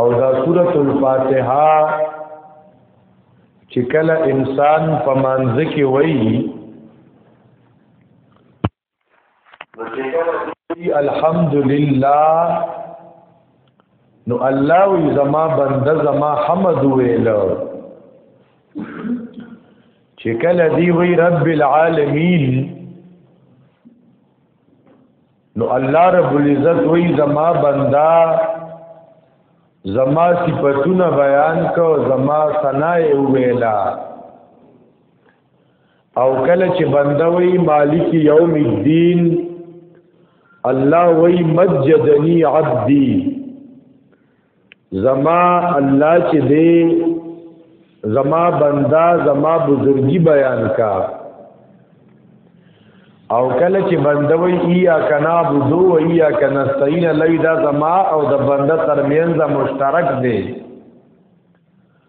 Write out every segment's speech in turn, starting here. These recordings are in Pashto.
او دا سورۃ الفاتحه چې کله انسان په مانځ کې وایي الحمدلله نو الله وی زما بنده زما حمد ویل چې کله دی وی رب العالمین نو الله رب العزت وی زما بندا زما صفاتونه بیان کو زما ثنا ویلا او کله چې بندا وی مالک یوم الدین الله وی مجدنی عبدی زما الله چې دې زما بندا زما بزرگی بیان کا او کله چې بندوي ایا کنا بوزو و ایا کنا استعین لای دا زما او د بنده ترمنځ مشترک دی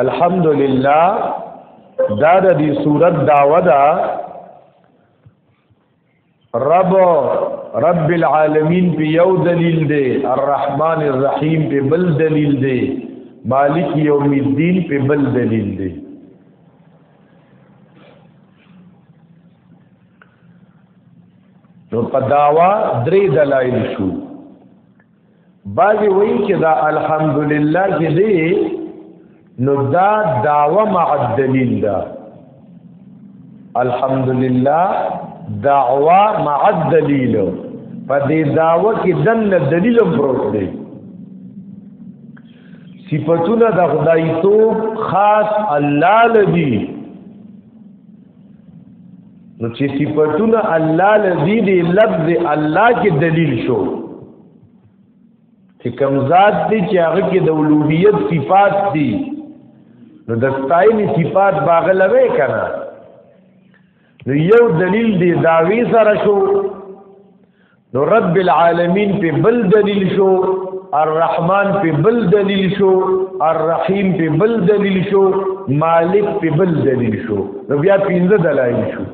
الحمدلله دا د دې صورت داوا ده رب رب العالمین په یو دلیل دی الرحمن الرحیم په بل دلیل دی مالک یوم الدین په بل دلیل دی نو په داوا درې دلایل شو بعضی وایي چې دا الحمدلله چې دی نو دا داوا مع الدلیل ده الحمدلله دعوا مع الدلیل په دې داوا کې دنه دلیل پروت دی صفاتونه د خدای تو خاص الله لدی نو چې صفاتونه الله لذي دي لفظ الله کې دلیل شو چې کم ذات دي چې هغه کې د اولوهیت صفات دي نو د ستاینې صفات باغلوي کنه نو یو دلیل دی داوی سره شو نو رب العالمین په بل دلیل شو الرحمن په بل دلیل شو الرحیم په بل دلیل شو مالک په بل دلیل شو نو بیا پینځه دلایل شو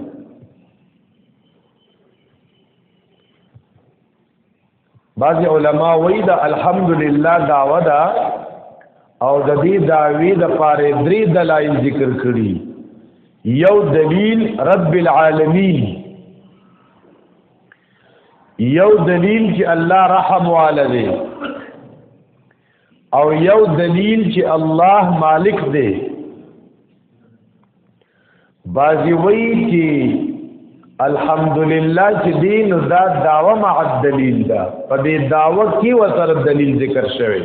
بعض علما وایي دا الحمدلله داوا ده او د دې داوی د پاره درې دلایل ذکر کړي یو دلیل رب العالمین یو دلیل چې الله رحم والده او یو دلیل چې الله مالک دی بازی وی چې الحمدلله چې دین دا داوا مع دلیل دا په دې داوا کې وتر دلیل ذکر شوی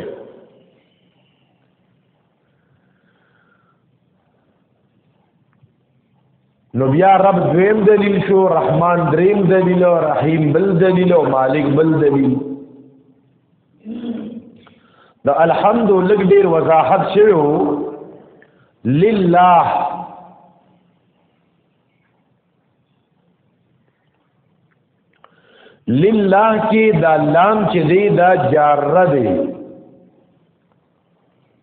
نو بیا رب دویم دلیل شو رحمان دریم دلیل او رحیم بل دلیل او مالک بل دلیل د الحمد لګ ډیر وضاحت شوو لله لله کې دا لام چې دی دا جاره دی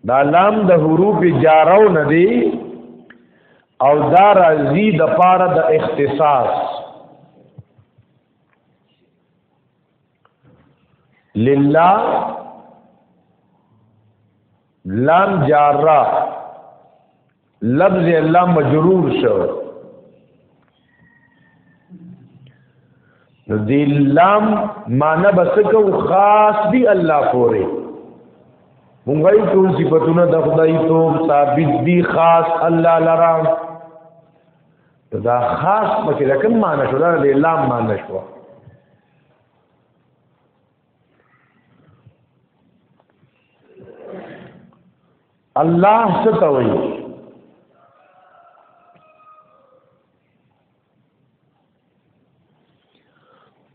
دا لام د حروف جارو نه دی او دا راځي د پاره د اختصاص لله لام جارا لفظ الله مجرور شو نو دی لام معنی بسکو خاص دی الله پورې مونږه ټول صفاتونه د خدای ته ثابت دي خاص الله لرا دا خاص پکې لکه معنی شو دا دی لام معنی شو الله څه ته وایي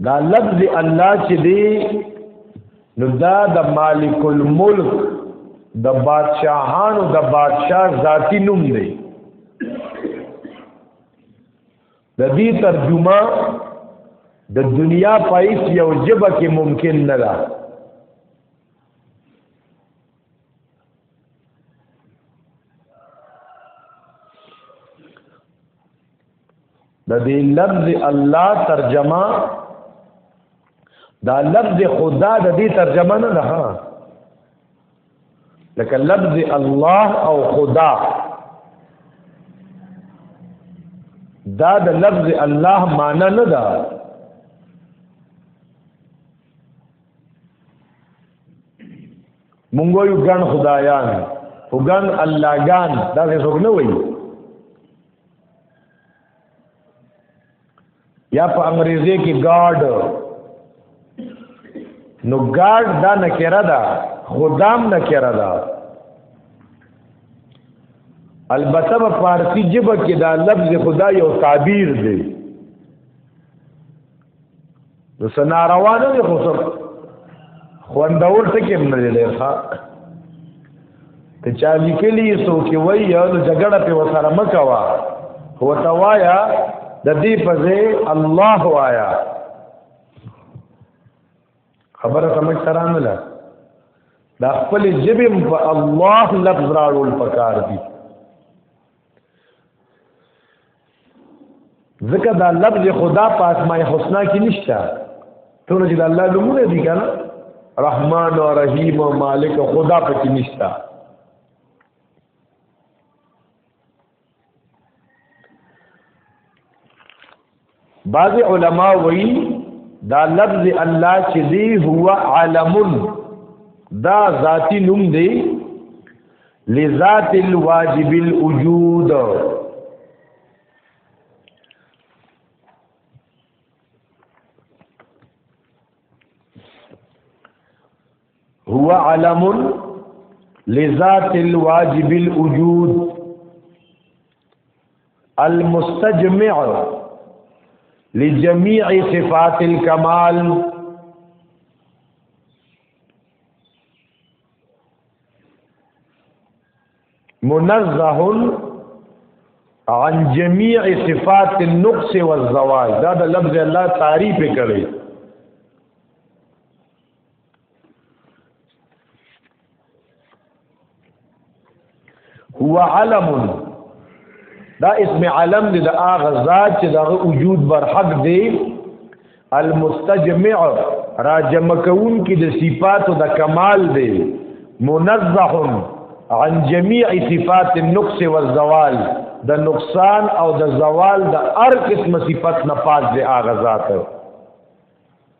دا لفظ الله چې دی نو دا د مالک الملک د بادشاہانو د بادشاہ ذاتی نوم دی د دې ترجمه د دنیا پایس یو جبه کې ممکن نه ده د دې لفظ الله ترجمه دا لفظ خدا د دې ترجمه نه ده لکه لفظ الله او خدا دا د لفظ الله معنی نه ده مونږ یو ګڼ خدایان او ګڼ الله ګان دا څه څوک نه وایي یا په انګریزي کې ګاډ نو ګاډ دا نکره ده خدام نکره ده البته په فارسی ژبه کې دا لفظ خدا یو تعبیر دی نو سناروا نه دی خو سم خوندور ټکی هم نه دی ډېر ښه ته چا لیکلی سو کې وای یو د جګړه په وسره مکوا هو تا وایا د دې په ځای الله وایا خبره سمج سره نه ده دا خپل جبم په الله لفظ راړول پکار دي ځکه دا لفظ خدا په اسماء الحسنا کې نشته ټول چې د الله نومونه دي کنه رحمان او رحیم او مالک او خدا په کې نشته بعض علما وی دا لفظ الله چې دی هو علم دا ذاتی نوم دی لذات الواجب الوجود هو علم لذات الواجب الوجود المستجمع لجميع صفات الكمال منزه عن جميع صفات النقص والزوال دا د لفظ الله تعریف کړي هو علم دا اسم علم دی د اغه ذات چې دغه وجود بر حق دی المستجمع را جمع کون کی د صفات د کمال دی منزه عن جميع صفات النقص والزوال د نقصان او د زوال د هر قسم صفت نه پاک دی اغه ذات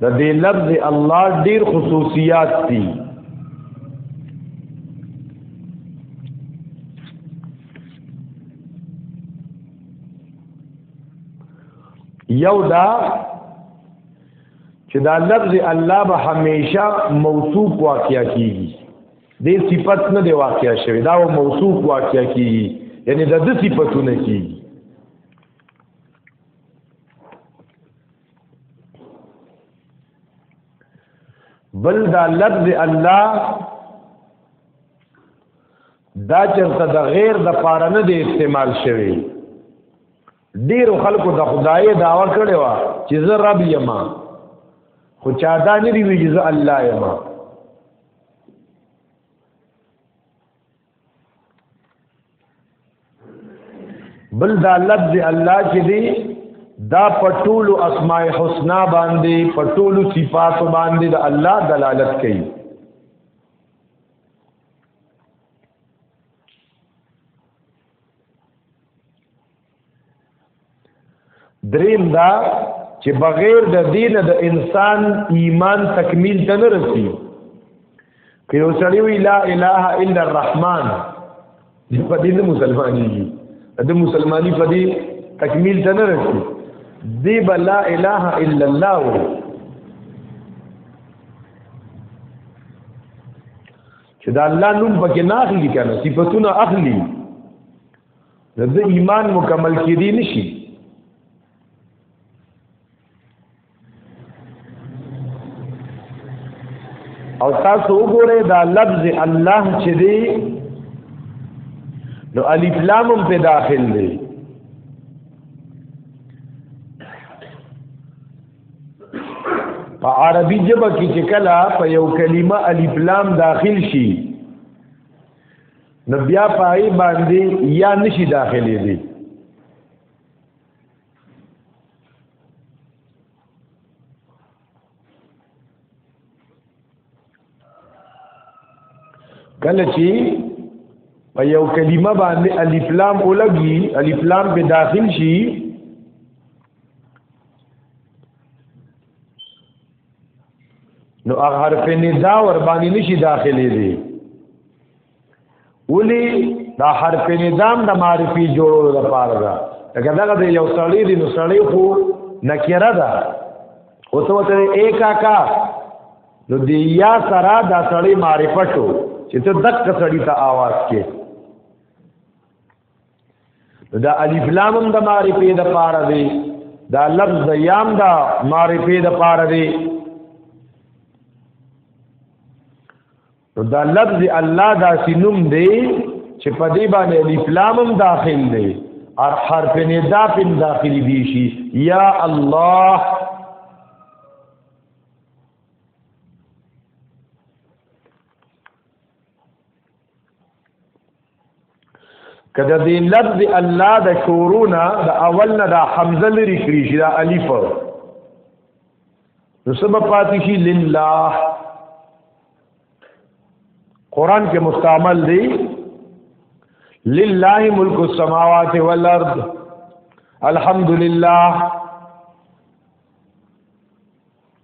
د دې لفظ الله ډیر خصوصیات دي یو دا چې دا لفظ الله به همیشه موصوف واقع کیږي د صفت نه دی واقع شوی دا موصوف واقع کیږي یعنی د صفاتونه کیږي بل دا لفظ الله دا چرته د غیر د پاره نه دی استعمال شوی ډیرو خلکو د خدای داوا کړی و چې زه رب یم خو چا دا نه دی وی چې زه الله یم بل دا لفظ الله چې دی دا پټول اسماء الحسنا باندې پټول صفات باندې د الله دلالت کوي دریم دا چې بغیر د دین د انسان ایمان تکمیل ته نه رسی که یو سړی وی لا اله الا الرحمن په دې نه مسلمانۍ دي د مسلمانۍ په دې تکمیل ته نه رسی دی بلا اله الا الله و چې دا الله نوم پکې نه اخلي کنه صفاتونه اخلي د دې ایمان مکمل کېدی نشي او تاسو وګورئ دا لفظ الله چې دی نو الف لام هم په داخل دی په عربي ژبه کې چې کله په یو کلمه الف لام داخل شي نو بیا پای باندې یا نشي داخلي دي کله چې په یو کلمه باندې الف لام ولګي الف لام په داخل شي نو هغه حرف ندا ور باندې نشي داخلي دي ولی دا حرف نظام د معرفي جوړولو لپاره ده لکه دغه د یو سړی دی نو سړی خو نکره ده او ته وته اے کاکا نو دی یا سره دا سړی معرفت شو چې ته دک سړی ته आवाज کې دا الف لام هم د معرفي د پاره دی دا لفظ د یام دا معرفي د پاره دی نو دا لفظ الله دا سینوم دی چې په دې باندې الف لام هم داخل دی ار حرف ندا پم داخلي دي شي یا الله کدا دې لفظ الله د شورونا د اول نه د حمزه لري کړی شي د الف نو سبب پاتې شي لله قران کې مستعمل دی لله ملک السماوات والارض الحمدلله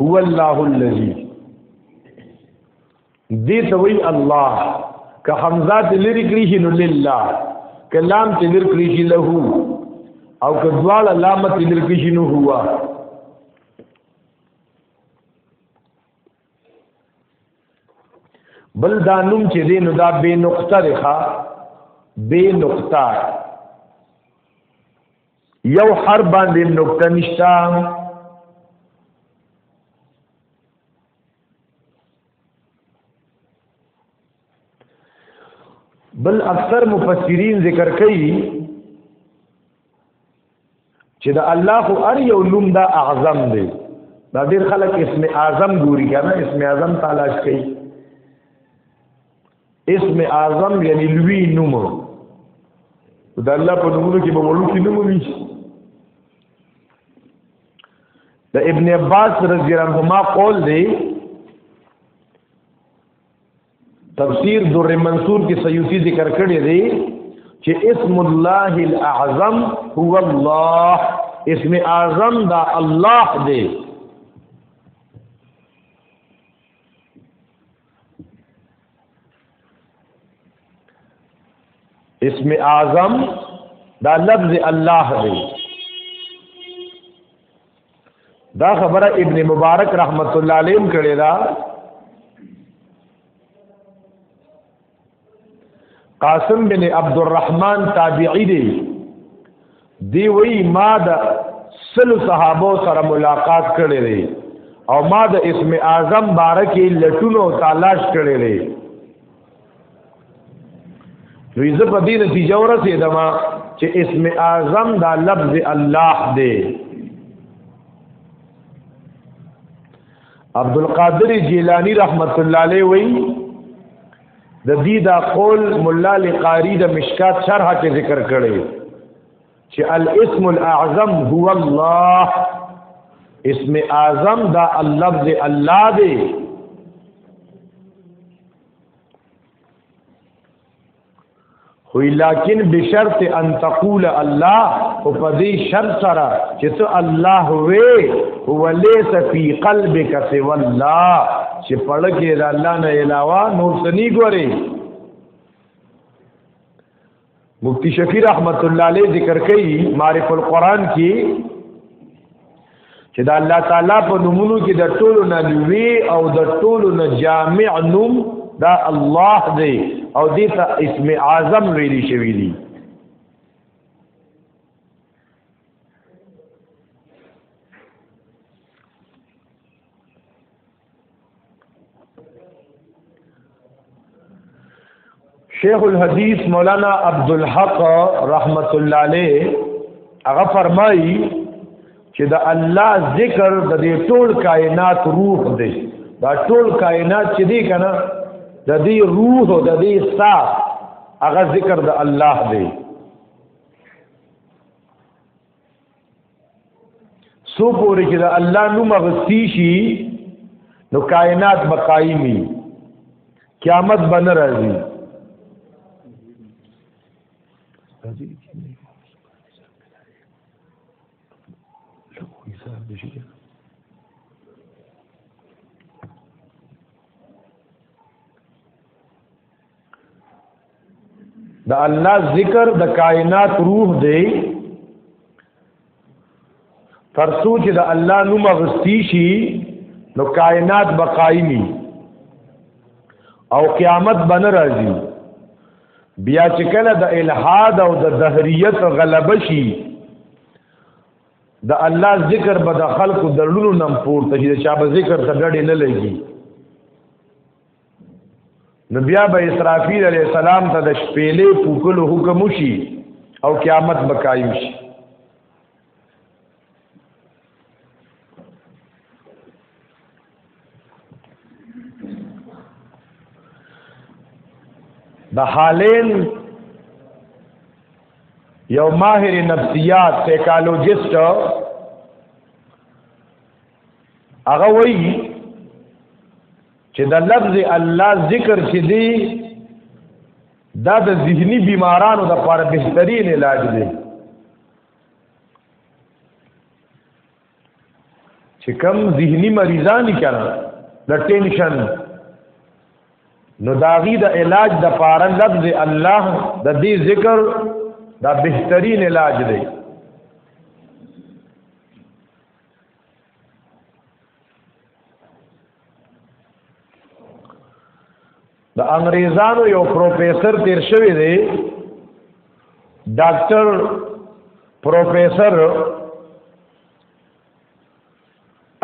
هو الله الذي دې ته وی الله که حمزه دې لري کړی شي نو لله کلام دې لري کړی شي له او که دوال علامه دې لري کړی شي نو هو بل دا نوم چې دې نو دا به نقطه رخه به نقطه یو حر باندې نقطه نشتا بل اکثر مفسرین ذکر کوي چې د الله خو ار یو نوم دا اعظم دی دا ډیر خلک اسم اعظم ګوري کنه اسم اعظم تلاش کوي اسم اعظم یعنی لوی نوم د الله په نومونو کې به ورو کې نوم وي د ابن عباس رضی الله عنهما قول دی تفسیر در منصور کې سیوطی ذکر کړی دی چې اسم الله الاعظم هو الله اسم اعظم دا الله دی اسم اعظم دا لفظ الله دی دا خبره ابن مبارک رحمت الله علیه کړی دا قاسم بن عبد الرحمن تابعی دی دی وی ما د سل صحابه سره ملاقات کړی دی او ما د اسم اعظم بارکی لټونو تلاش کړی دی وی زه په دې نتیجه ورسېدم چې اسم اعظم دا لفظ الله دی عبد القادر جیلانی رحمت الله علیه وی د دې دا قول مولا لقاری د مشکات شرح کې ذکر کړي چې الاسم الاعظم هو الله اسم اعظم دا اللفظ الله دی خو لکن بشرط ان تقول الله او په دې شرط سره چې ته الله وې هو ليس في قلبك سوى الله چې پړکه د الله نه علاوه نور څه نه ګوري مفتی شفیع رحمت الله علیه ذکر کوي معرف القرآن کې چې دا الله تعالی په نومونو کې د ټولو نه لوی او د ټولو نه جامع نوم دا الله دی او دې ته اسم اعظم ویل شوی دی شیخ الحدیث مولانا عبدالحق رحمت الله علیه هغه فرمایي چې د الله ذکر د دې ټول کائنات روح دی دا ټول کائنات چې دی کنه د دې روح او د دې ساه هغه ذکر د الله دی سو پورې چې د الله نوم غستی شي نو کائنات به قایمي قیامت به نه راځي د الله ذکر د کائنات روح دی ترسو چې د الله نوم غستی شي نو کائنات به قائمي او قیامت بن راځي بیا چې کله د الحاد او د دهریت غلبه شي د الله ذکر به د خلکو درلونو نم پورته چې چا به ذکر ته ډډې نه لګي نو بیا به اسرافیل علی السلام ته د شپېلې پوکلو حکم وشي او قیامت به قائم شي د حالین یو ماهر نفسیات سیکالوجیست هغه وایي چې د لفظ الله ذکر چې دی دا د ذهني بیمارانو د لپاره بهترین علاج دی چې کم ذهني مریضان کړه د ټینشن نو داغي د علاج د لپاره لفظ الله د دې ذکر دا بهترین علاج دی د انګريزانو یو پروفیسور تیر شوی دی ډاکټر پروفیسور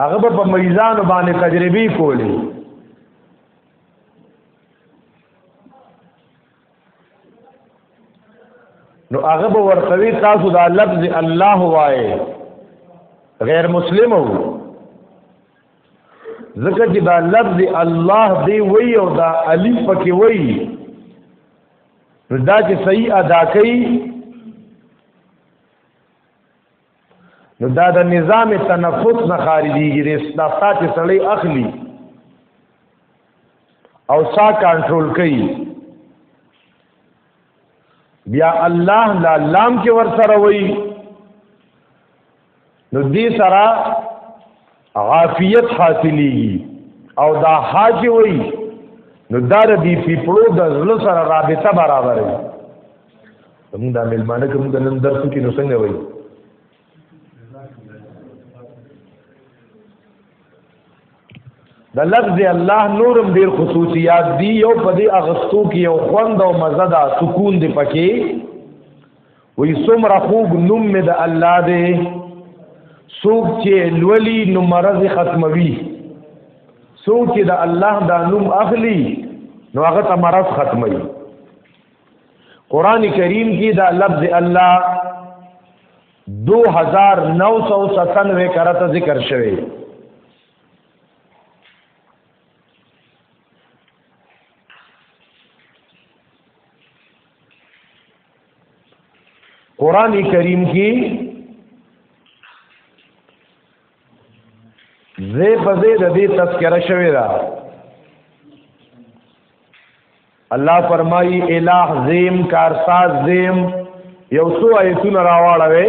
هغه په میزان باندې تجربي کولی نو هغه به ورتوي تاسو دا لفظ الله وای غیر مسلم وو ځکه چې دا لفظ الله دی وی او دا الف پکې وی دا چې صحیح ادا کوي نو دا د نظام تنفس نه خارجيږي د استفتا چې سړی اخلي او سا کنټرول کوي بیا الله لا لام کې ور سره وایي نو دې سره عافیت حاصلېږي او دا حاج وي نو دا د دې پیپړو د زړه سره رابطه برابر وي موږ د ملمانه کوم د نن درس کې نو څنګه وایي د لفظ الله نورم ډیر خصوصیات دی یو په دې اغستو کې یو خوند او مزه ده سکون دی پکې وی سمره خوب نوم می د الله دی سوک چې لولی نو مرض ختموي سوک چې د الله دا نوم اخلي نو هغه ته مرض ختموي قران کریم کې دا لفظ الله 2997 کرته ذکر شوی قران کریم کې زه په زه د دې تذکرہ شوی دا الله فرمایي الہ زیم کارساز زیم یو څو آیتونه راواړوي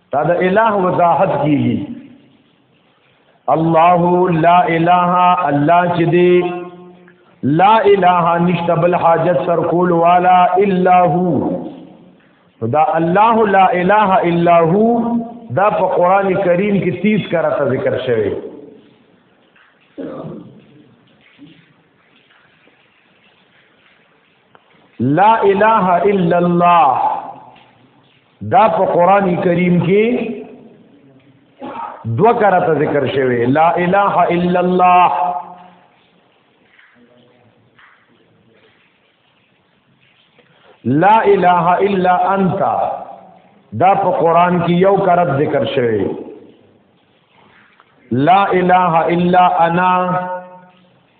دا د الہ وضاحت کیږي الله لا الہ الله چې دی لا الہ نشته بل حاجت سر کول والا الا هو دا الله لا الہ الا هو دا په قران کریم کې 30 کرته ذکر شوی لا اله الا الله دا په قران کریم کې دو کرته ذکر شوی لا اله الا الله لا اله الا انت دا په قران کې یو کرت ذکر شوی لا اله الا انا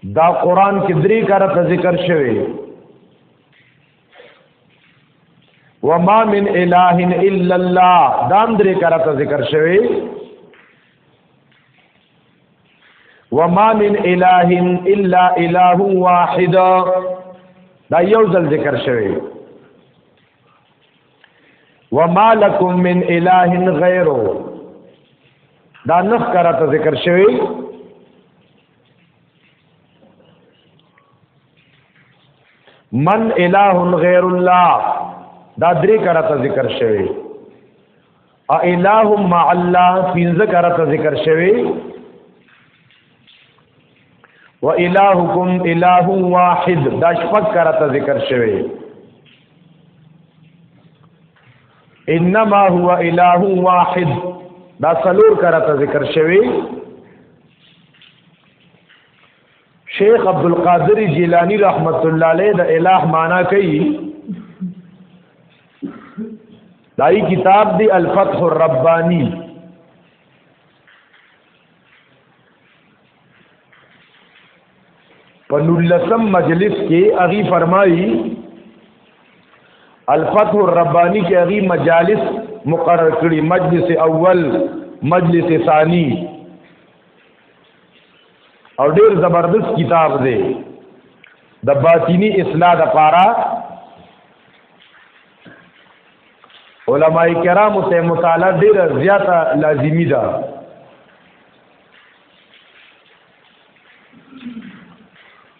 دا قران کې درې کارته ذکر شوی وما من اله الا الله دا درې کارته ذکر شوی وما من اله الا اله واحد دا یو ځل ذکر شوی وما لكم من اله غیره دا نخ کارته ذکر شوی من اله غیر الله دا درې کرته ذکر شوی ا اله مع الله پنځه کرته ذکر شوی و الهکم اله واحد دا شپږ کرته ذکر شوی انما هو اله واحد دا څلور کرته ذکر شوی شیخ عبد القادر جیلانی رحمت الله علیه د الہ معنا کوي دای کتاب دی الفتح الربانی په نولسم مجلس کې اغي فرمایي الفتح الربانی کې اغي مجالس مقرر کړي مجلس اول مجلس ثانی او ډیر زبردست کتاب دی د باطینی اصلاح د پاره علماء کرام ته مطالعه ډیره زیاته لازمی ده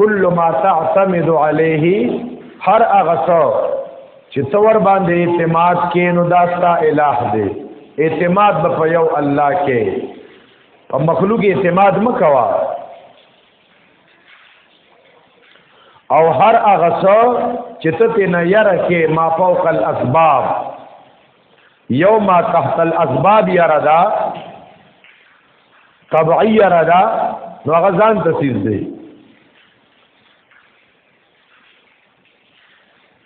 کل ما تعتمد عليه هر هغه څو چې تور باندې اعتماد کې نو دا ستا الہ دی اعتماد په یو الله کې په مخلوق اعتماد مکوا او هر هغه څو چې ته نه یره کې ما فوق الاسباب یو ما تحت الاسباب یره دا طبعی را دا نو هغه ځان ته سیز دی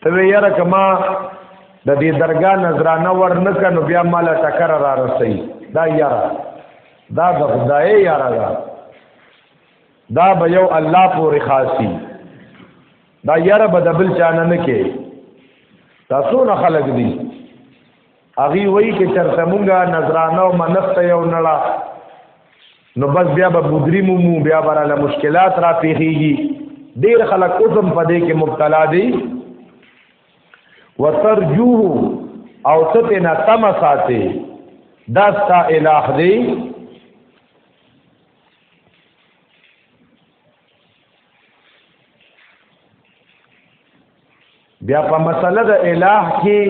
ته یاره کما د دې درگاه نظرانه ور نه کنو بیا مال ټکر را رسي دا یاره دا د خدای یاره دا دا به یو الله پورې خاصي دا یاره به د بل چانه نه کې تاسو نه خلق دي هغه وایي چې چرته مونږه نظرانه او منښت یو نړه نو بس بیا به مدری مو بیا براله مشکلات را پیخیږي ډیر خلک اوسم په دې کې مبتلا دي وترجوه او ستنا تم ساتي دا ستا الہ دی بیا په مسله د الٰه کې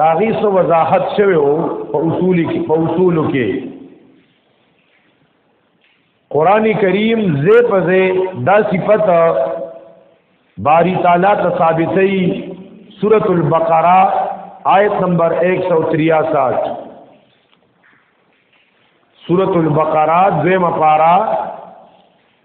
دا غي سو وضاحت شوی وو په اصول کې په اصول کې قران کریم زې په زې دا صفت باری تعالی ته ثابتې سورۃ البقرہ آیت نمبر 163 سورۃ البقرہ دویمه پارا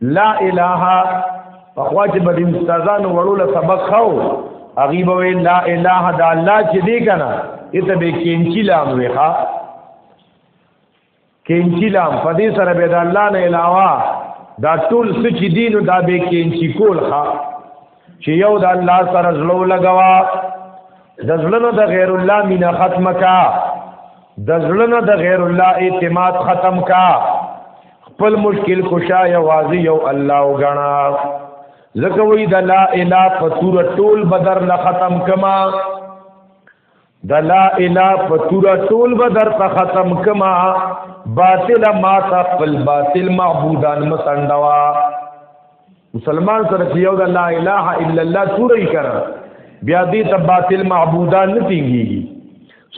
لا اله فخوا چې به استادان وړو له سبق خو هغه به وی لا اله د الله چې دی کنه اته به کینچی لام وی ها کینچی لام په دې سره به د الله نه علاوه دا ټول سچ دین دا به کینچی کول ها چې یو د الله سره زړه لګوا د زړه د غیر الله مینا ختم کا د زړه د غیر الله اعتماد ختم کا خپل مشکل خوشا یوازې یو الله وګڼا ځکه وی د لا اله فطور ټول بدر لا ختم کما د لا اله په تور ټول به در ته ختم کما باطل ما تا خپل باطل معبودان مسندوا مسلمان سره چې یو د لا اله الا الله تورې کړه بیا دې ته باطل معبودان نه تینګي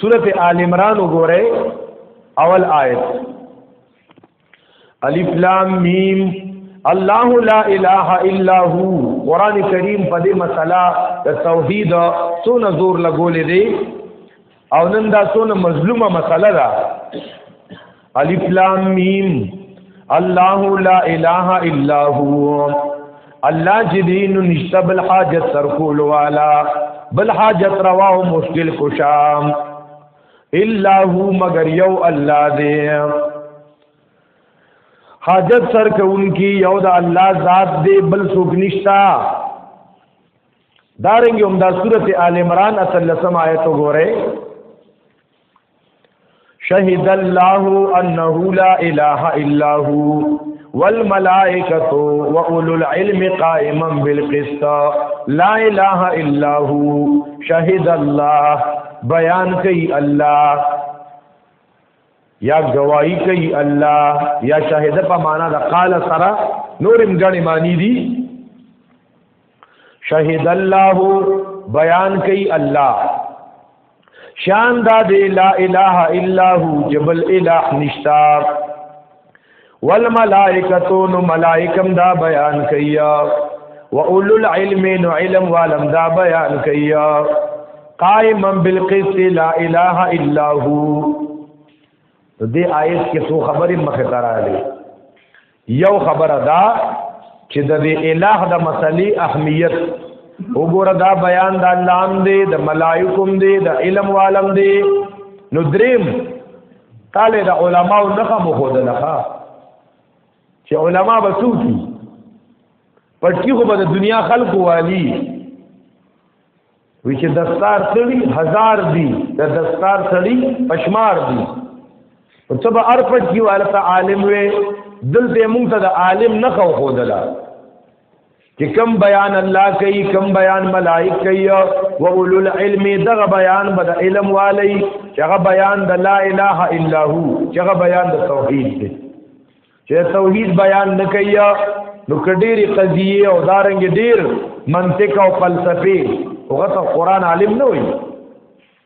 سورته آل عمران وګوره اول آیت الف لام میم الله لا اله الا هو قران کریم په دې مسله د توحید څونه زور لګولې دی او نن دا څونه مظلومه مسله ده الف لام میم الله لا اله الا هو الله جدین نشتب الحاجت سرکول والا بل حاجت روا او مشکل کشام الا هو مگر یو الله دی حاجت سر کوونکی یو د الله ذات دی بل څوک نشتا دارنګ هم دا سورته آل عمران اتلسم آیت وګوره شهد الله انه لا اله الا هو والملائکه واولو العلم قائما بالقسط لا اله الا هو شهد الله بیان کوي الله یا گواہی کوي الله یا شاهد په معنا د قال سره نورم غني معنی دي شهید الله بیان کوي الله شان دا دی لا اله الا هو جبل اله نشتا والملائکتو نو ملائکم دا بیان کیا و اولو العلم نو علم والم دا بیان کیا قائما بالقسط لا اله الا هو دې آیت کې څو خبرې مخه تراله یو خبره دا چې د دې الہ د مسلې اهمیت وګوره دا بیان د الله ام دی د ملائکوم دی د علم والم دی نو دریم تاله د علماو نخه مو خود لخه چې علما به څوک دي پټکی خو به د دنیا خلق والی وی چې دستار سړي هزار دي د دستار سړي پشمار دي او ته به هر پټکی والته عالم وې دلته مونږ ته د عالم نخه خود لخه چې کم بیان الله کوي کم بیان ملائک کوي او اولو العلم دغه بیان بد علم والی چې هغه بیان د لا اله الا هو چې هغه بیان د توحید دی چې توحید بیان نه کوي نو کډيري قضيه او دارنګ ډیر منطق او فلسفي هغه ته قران عالم نه وي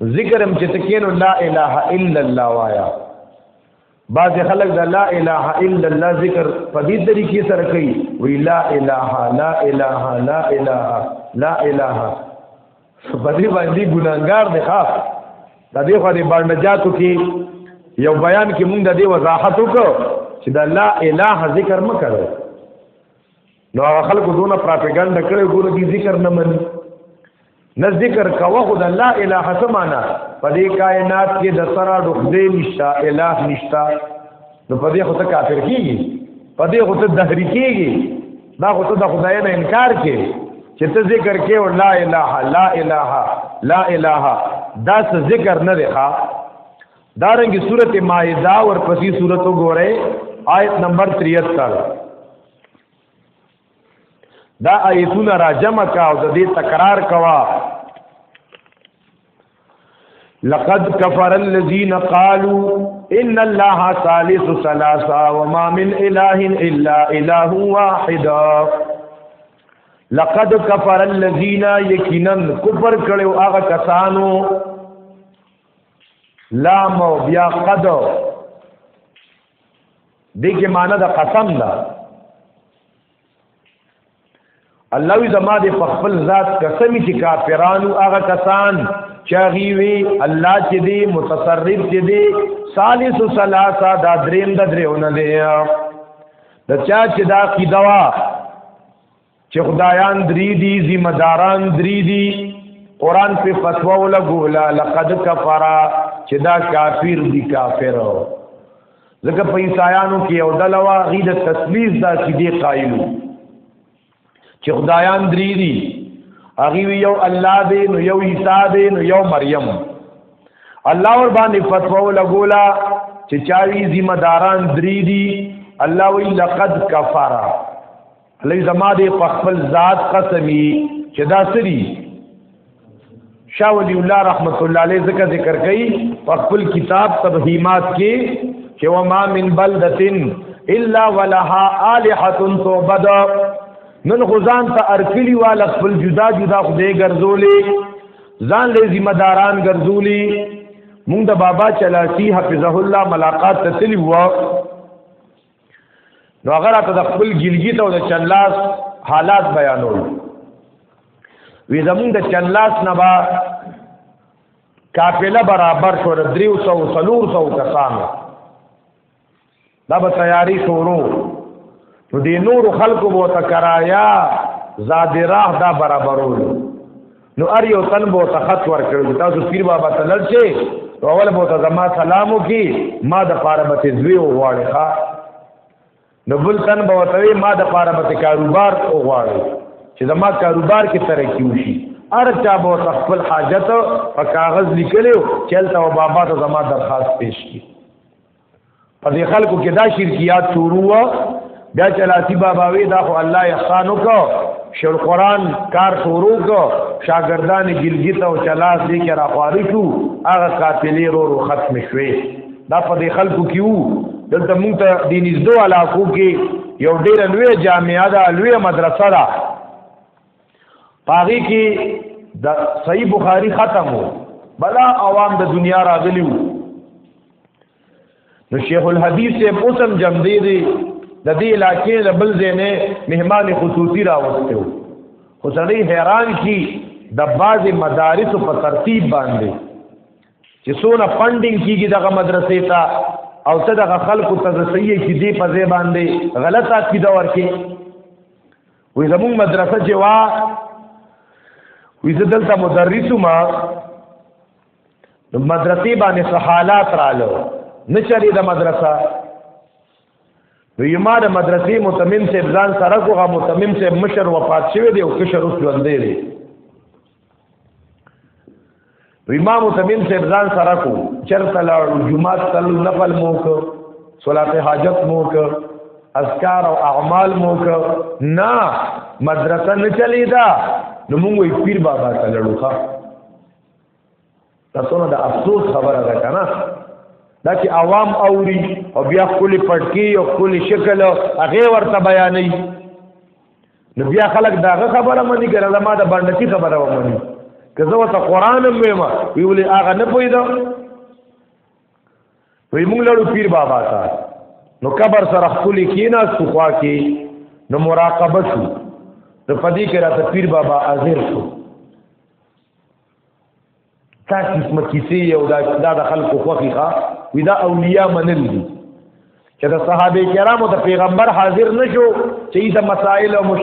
ذکرم چې تکینو لا اله الا الله وایا بعض خلک دا لا اله الا الله ذکر په دې طریقې سره کوي وی لا اله لا اله لا اله لا اله په دې باندې ګناګار دی ښا د دې خو دې باندې جاتو کې یو بیان کې مونږ د دې وضاحت وکړو چې دا لا اله ذکر مکړو نو هغه خلکو دونه پراپګاندا کړي ګوره دي ذکر نه مني نه ذکر کاوه خدا لا اله سمانا په دې کائنات کې د سرا ډوخ دې نشتا اله نشتا نو په دې خو ته کافر کیږي په دې خو ته دهری کیږي دا خو ته د خدای نه انکار کې چې ته ذکر کې او لا اله لا اله لا اله دا څه ذکر نه دی ښا دارنګي سورته مائده ورپسې سورته ګوره آیت نمبر 73 دا آیتونه را جمع کا او د دې تکرار کوا لقد كفر الذين قالوا ان الله ثالث ثلاثه وما من اله الا اله واحد لقد كفر الذين يقينا كفر کړو هغه کسانو لام او بیا قد دې کې معنی د قسم ده الله وی زما دې په خپل ذات قسمی چې کافرانو هغه کسان چاغي وی الله چې دې متصرف چې دې ثالث ثلاثه دا دریم د دریونه دی د چا چې دا قیدوا چې خدایان درې دي ذمہ داران درې دي قران په فتوا ولګولا لقد کفر چې دا کافر دي کافر ځکه په عیسایانو کې یو ډلوا غي د تسلیث دا چې دی قائلو چې خدایان درې دي هغه یو الله دی نو یو عیسی دی نو یو مریم الله ور باندې فتوا ولګولا چې چاوي ذمہ داران درې دي الله وی لقد کفر لې زما دې په خپل ذات قسمی چې دا سری شاه ولی الله رحمت الله علیه ذکر ذکر کوي په خپل کتاب تبهیمات کې چې و ما من بلدتن الا ولها الہه توبد نن غزان ته ارکلی والا خپل جدا جدا خدای ګرځولې ځان له ذمہ داران ګرځولې مونږ د بابا چلاسی حفظه الله ملاقات ته تللی وو نو هغه راته د خپل ګلګی ته د چنلاس حالات بیانول وی زمون د چنلاس نه با کافله برابر شو دریو سو سلور سو کسانو دا به تیاری شورو نو دی نور خلکو بو تکرایا زاد راه دا برابرول نو ار یو تن بو ته خط ورکړو تاسو پیر بابا ته لړ شي او اول بو ته زما سلام وکي ما د پاره به تزوی وغواړي ها نو بل تن بو ته ما د پاره به کاروبار وغواړي چې زما کاروبار کې ترقی وشي ار چا بو ته خپل حاجت په کاغذ لیکلو چلته او بابا ته زما درخواست پیش کړي په دې خلکو کې دا شرکیات شروع و بیا چې لاسی بابا وی دا خو الله احسان وکړو شر قران کار شروع کو شاګردان جلګیت او چلاس دې کې را خواري شو هغه قاتلې رو رو ختم شوي دا په دې خلکو کې وو دلته موږ ته د نږدې علاقو کې یو ډېر لوی جامعه ده لوی مدرسه ده پاغي کې د صحیح بخاری ختم وو بلا عوام د دنیا راغلی وو نو شیخ الحدیث سے موسم جم دی دی د دې علاقې د بل ځینې مهمان خصوصي راوسته وو خو سړی حیران شي د باز مدارس په ترتیب باندې چې څونه فندینګ کیږي دغه مدرسې ته او ته دغه خلکو ته صحیح کې دی په ځای باندې غلطه عقیده ورکې وې زموږ مدرسه چې وا وې زه دلته مدرس ما مدرسې باندې سحالات رالو نه چلی د مدرسه نو یما د مدرسې متمم صاحب ځان سره کوغه متمم صاحب مشر وفات شوی دی او کشر اوس ژوندې دی امام تمیم سے ځان سره کو چرته لاړو جمعه تل نفل موک صلات حاجت موک اذکار او اعمال موک نا مدرسه نه چلی دا نو موږ پیر بابا ته لړو ښا تاسو نه د افسوس خبره ده کنه دا چې عوام اوري او بیا خپل پټکی او خپل شکل هغه ورته بیانې نو بیا خلک داغه خبره مانی کړه ما د باندې خبره ومني که زه ته قران هم ویم ویولې هغه نه پویدا وی موږ لړو پیر بابا تا نو قبر سره خپل کینا سوخوا کی نو مراقبه شو نو پدې کې راته پیر بابا حاضر شو دا قسمه کیسې او دا دا د خلکو خوخي ښا وی دا اولیاء منل دي چې د صحابه کرامو د پیغمبر حاضر نشو چې دا مسائل او